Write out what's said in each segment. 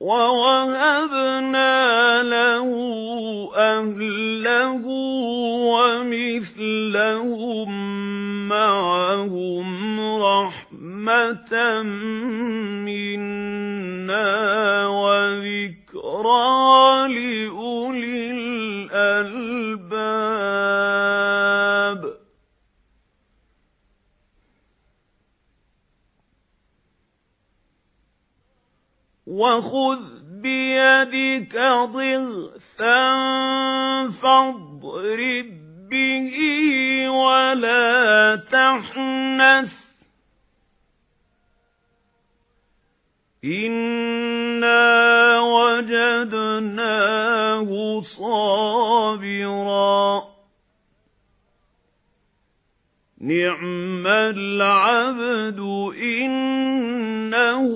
وَوَهَبْنَا لَهُ أَهْلَهُ وَمِثْلَهُم مَّعَهُمْ رَحْمَةً مِنَّا وَخُذْ بِيَدِكَ ضِغْثًا فَاضْرِب بِّهِ وَلَا تَحْنَثْ. إِنَّا وَجَدْنَاهُ صَابِرًا. نِعْمَ الْعَبْدُ إِنَّهُ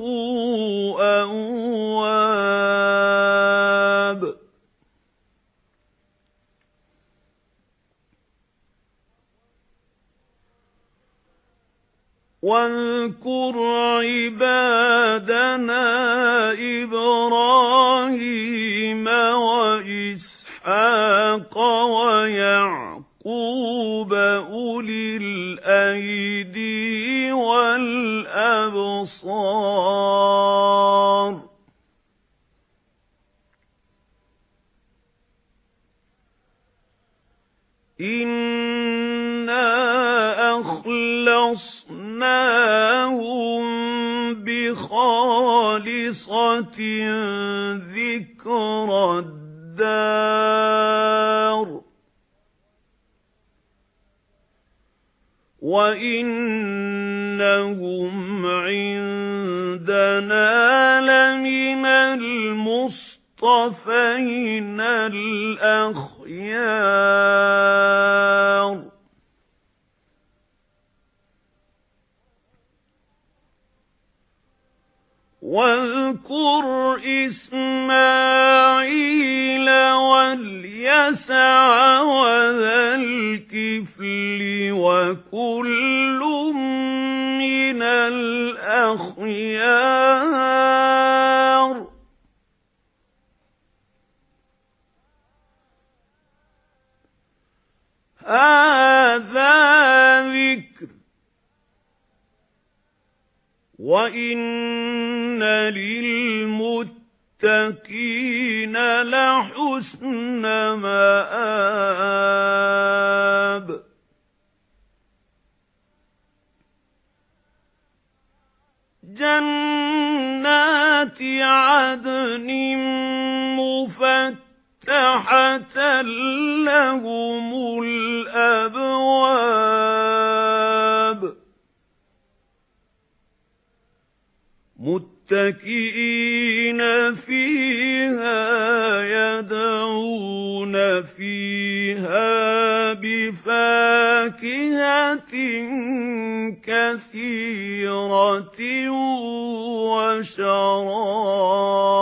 أَوَّابٌ وَاذْكُرْ عِبَادَنَا إِبْرَاهِيمَ وَإِسْحَاقَ وَيَعْقُوبَ أُولِي الْأَيْدِي وَالْأَبْصَارِ. إِنَّا أَخْلَصْنَاهُم بِخَالِصَةٍ ذِكْرَى الدَّارِ وَإِنَّهُمْ عِندَنَا لَمِنَ الْمُصْطَفَيْنَ الْأَخْيَارِ إِسْمَاعِيلَ وَالْيَسَعَ وَذَا الْكِفْلِ وَكُلٌّ مِّنَ الْأَخْيَارِ. هَذَا ذِكْرٌ. وَإِنَّ لِلْمُتَّقِينَ لَحُسْنَ مَآبٍ. جَنَّاتِ عَدْنٍ مُفَتَّحَةً لَهُمُ الْأَبْوَابُ مُتَّكِئِينَ فِيهَا يَدْعُونَ فِيهَا بِفَاكِهَةٍ كَثِيرَةٍ وَشَرَابٍ.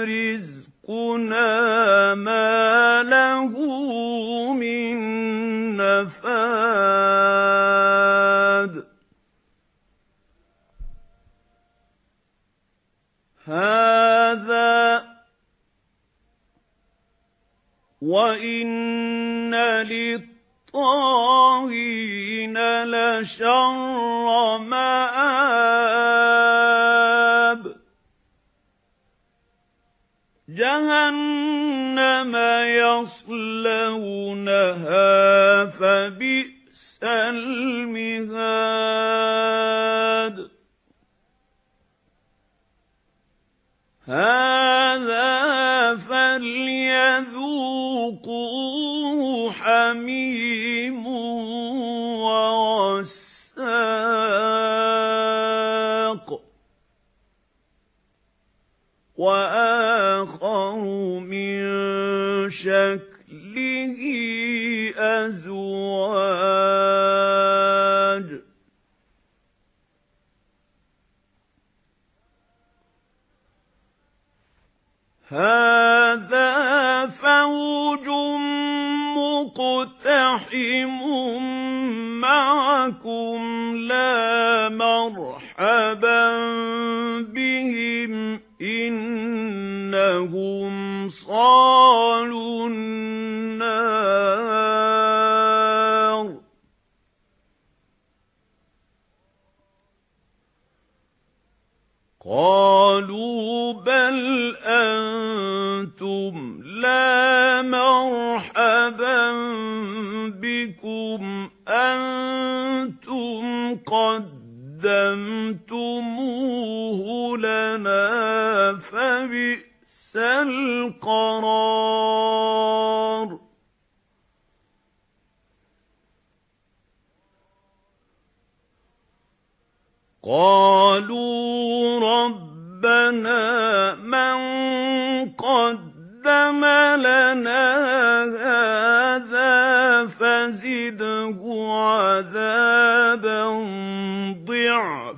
لَرِزْقُنَا مَا لَهُ مِن نَّفَادٍ هَذَا وَإِنَّ لِلطَّاغِينَ لَشَرَّ مَآبٍ جَهَنَّمَ يَصْلَوْنَهَا فَبِئْسَ الْمِهَادُ شَكْلِهِ أَزْوَاجٌ. هَذَا فَوْجٌ مُقْتَحِمٌ مَعَكُمْ لَا مَرْحَبًا بِهِمْ إِنَّهُمْ صَالُو قَالُوا بَلْ أَنْتُمْ لَا مَرْحَبًا بِكُمْ أَنْتُمْ قَدَّمْتُمُوهُ لَنَا فَبِئْسَ الْقَرَارُ. قَالُوا رَبَّنَا مَنْ قَدَّمَ لَنَا هَذَا فَزِدْهُ عَذَابًا ضِعْفًا.